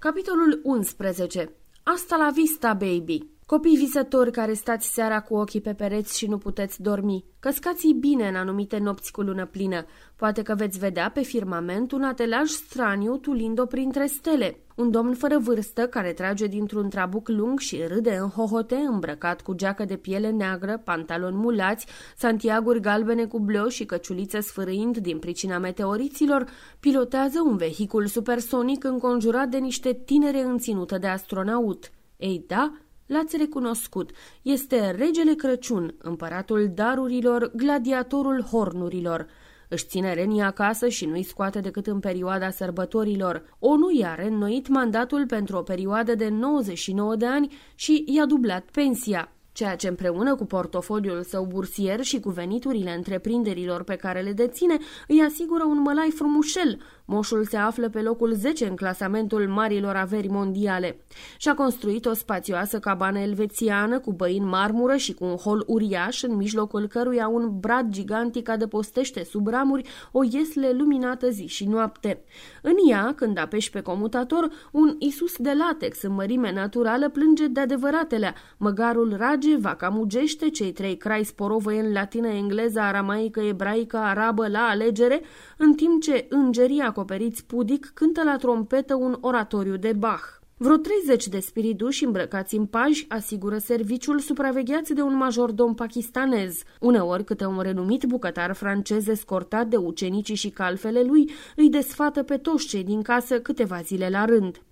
Capitolul 11. Asta la vista, baby! Copii visători care stați seara cu ochii pe pereți și nu puteți dormi, căscați bine în anumite nopți cu lună plină. Poate că veți vedea pe firmament un atelaj straniu tulind-o printre stele. Un domn fără vârstă care trage dintr-un trabuc lung și râde în hohote, îmbrăcat cu geacă de piele neagră, pantaloni mulați, santiaguri galbene cu bleu și căciulițe sfârâind din pricina meteoriților, pilotează un vehicul supersonic înconjurat de niște tinere înținută de astronaut. Ei da, L-ați recunoscut. Este regele Crăciun, împăratul darurilor, gladiatorul hornurilor. Își ține renii acasă și nu-i scoate decât în perioada sărbătorilor. ONU i-a reînnoit mandatul pentru o perioadă de 99 de ani și i-a dublat pensia ceea ce împreună cu portofoliul său bursier și cu veniturile întreprinderilor pe care le deține, îi asigură un mălai frumușel, Moșul se află pe locul 10 în clasamentul marilor averi mondiale. Și-a construit o spațioasă cabană elvețiană cu băi în marmură și cu un hol uriaș în mijlocul căruia un brad gigantic adăpostește sub ramuri o iesle luminată zi și noapte. În ea, când apeși pe comutator, un Isus de latex în mărime naturală plânge de adevăratelea. Măgarul rage, vaca mugește, cei trei crai sporovăie în latină, engleză, aramaică, ebraică, arabă la alegere, în timp ce îngeria acoperiți pudic cântă la trompetă un oratoriu de Bach. Vreo 30 de spiriduși îmbrăcați în paji asigură serviciul supravegheați de un majordom pakistanez. Uneori câte un renumit bucătar francez escortat de ucenicii și calfele lui îi desfată pe toți cei din casă câteva zile la rând.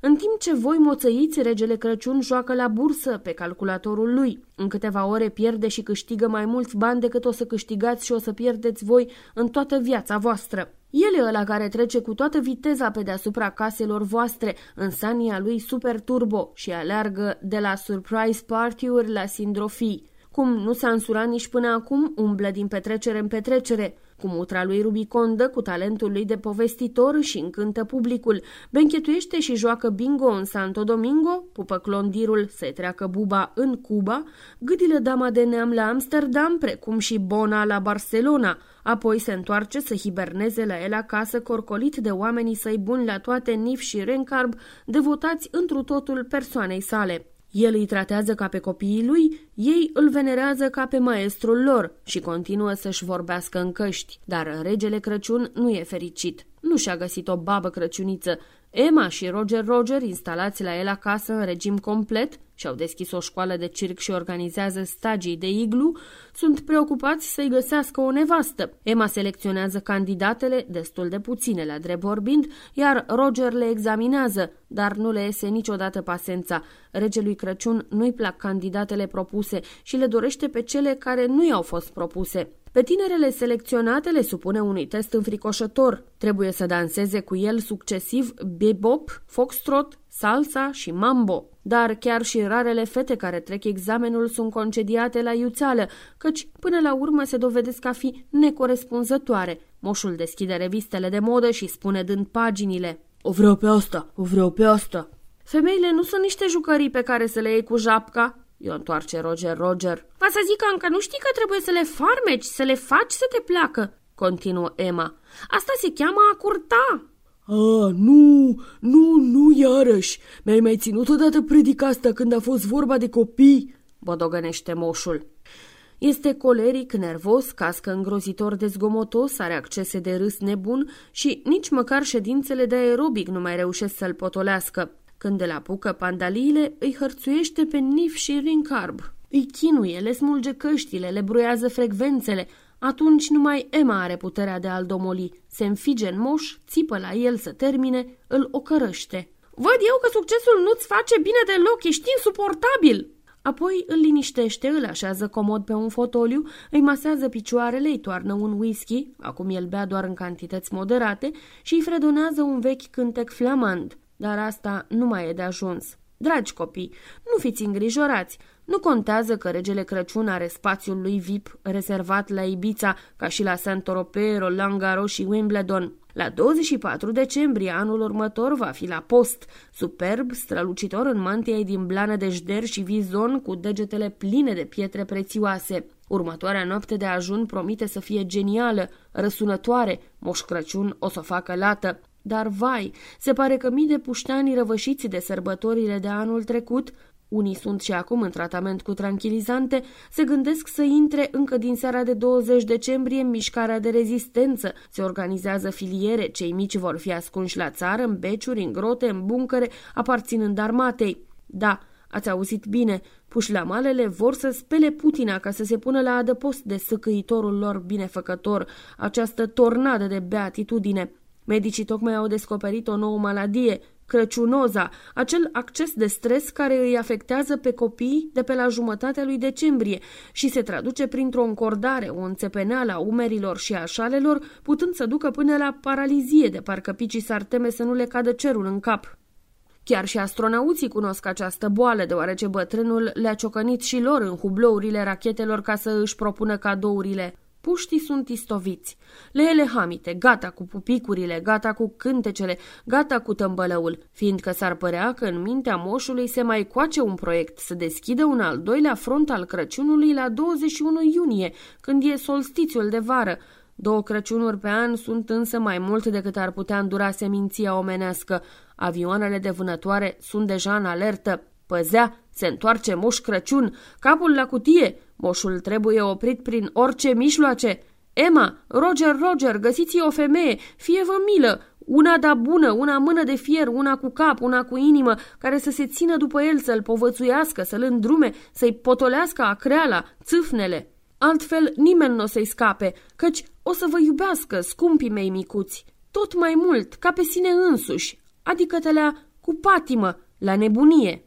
În timp ce voi moțăiți, regele Crăciun joacă la bursă pe calculatorul lui. În câteva ore pierde și câștigă mai mulți bani decât o să câștigați și o să pierdeți voi în toată viața voastră. El e ăla care trece cu toată viteza pe deasupra caselor voastre în sania lui super turbo și aleargă de la surprise party-uri la sindrofii. Cum nu s-a însurat nici până acum, umblă din petrecere în petrecere. Cu mutra lui Rubicondă, cu talentul lui de povestitor și încântă publicul, benchetuiește și joacă bingo în Santo Domingo, pupă clondirul să treacă buba în Cuba, gâdilă dama de neam la Amsterdam, precum și Bona la Barcelona, apoi se întoarce să hiberneze la el acasă, corcolit de oamenii săi buni la toate nif și rencarb, devotați întru totul persoanei sale. El îi tratează ca pe copiii lui, ei îl venerează ca pe maestrul lor și continuă să-și vorbească în căști. Dar regele Crăciun nu e fericit. Nu și-a găsit o babă crăciuniță. Emma și Roger Roger, instalați la el acasă în regim complet, și-au deschis o școală de circ și organizează stagii de iglu, sunt preocupați să-i găsească o nevastă. Emma selecționează candidatele, destul de puține la drept vorbind, iar Roger le examinează, dar nu le iese niciodată pasența. Regelui Crăciun nu-i plac candidatele propuse și le dorește pe cele care nu i-au fost propuse. Pe tinerele selecționate le supune unui test înfricoșător. Trebuie să danseze cu el succesiv bebop, foxtrot, salsa și mambo. Dar chiar și rarele fete care trec examenul sunt concediate la iuțeală, căci până la urmă se dovedesc a fi necorespunzătoare. Moșul deschide revistele de modă și spune dând paginile. O vreau pe asta, o vreau pe asta. Femeile nu sunt niște jucării pe care să le iei cu japca, I-o întoarce Roger Roger. Va să zic că încă nu știi că trebuie să le farmeci, să le faci să te placă, continuă Emma. Asta se cheamă a curta. A, nu, nu, nu iarăși. Mi-ai mai ținut odată predica asta când a fost vorba de copii? Bodogănește moșul. Este coleric, nervos, cască îngrozitor de zgomotos, are accese de râs nebun și nici măcar ședințele de aerobic nu mai reușesc să-l potolească. Când îl apucă pandaliile, îi hărțuiește pe nif și rincarb. Îi chinuie, le smulge căștile, le bruiază frecvențele. Atunci numai Emma are puterea de a-l domoli. Se înfige în moș, țipă la el să termine, îl ocărăște. Văd eu că succesul nu-ți face bine deloc, ești insuportabil!" Apoi îl liniștește, îl așează comod pe un fotoliu, îi masează picioarele, îi toarnă un whisky, acum el bea doar în cantități moderate, și îi fredonează un vechi cântec flamand. Dar asta nu mai e de ajuns. Dragi copii, nu fiți îngrijorați. Nu contează că regele Crăciun are spațiul lui VIP rezervat la Ibiza, ca și la Saint-Tropez, Roland Garros și Wimbledon. La 24 decembrie anul următor va fi la post, superb, strălucitor în mantia din blană de jder și vizon cu degetele pline de pietre prețioase. Următoarea noapte de ajun promite să fie genială, răsunătoare, Moș Crăciun o să o facă lată. Dar vai, se pare că mii de puștani răvășiți de sărbătorile de anul trecut unii sunt și acum în tratament cu tranquilizante, se gândesc să intre încă din seara de 20 decembrie în mișcarea de rezistență. Se organizează filiere, cei mici vor fi ascunși la țară, în beciuri, în grote, în buncăre, aparținând armatei. Da, ați auzit bine, puși la malele vor să spele Putina ca să se pună la adăpost de săcăitorul lor binefăcător, această tornadă de beatitudine. Medicii tocmai au descoperit o nouă maladie, Crăciunoza, acel acces de stres care îi afectează pe copii de pe la jumătatea lui decembrie și se traduce printr-o încordare, o înțepeneală a umerilor și a șalelor, putând să ducă până la paralizie, de parcă picii s-ar teme să nu le cadă cerul în cap. Chiar și astronauții cunosc această boală, deoarece bătrânul le-a ciocănit și lor în hublourile rachetelor ca să își propună cadourile. Puștii sunt istoviți. Leele hamite, gata cu pupicurile, gata cu cântecele, gata cu tămbălăul, fiindcă s-ar părea că în mintea moșului se mai coace un proiect să deschidă un al doilea front al Crăciunului la 21 iunie, când e solstițiul de vară. Două Crăciunuri pe an sunt însă mai mult decât ar putea îndura seminția omenească. Avioanele de vânătoare sunt deja în alertă. Păzea, se întoarce moș Crăciun, capul la cutie, moșul trebuie oprit prin orice mijloace. Emma, Roger, Roger, găsiți o femeie, fie vă milă, una da bună, una mână de fier, una cu cap, una cu inimă, care să se țină după el, să-l povățuiască, să-l îndrume, să-i potolească acreala, țâfnele. Altfel nimeni nu o să-i scape, căci o să vă iubească, scumpii mei micuți, tot mai mult, ca pe sine însuși, adică te cu patimă, la nebunie.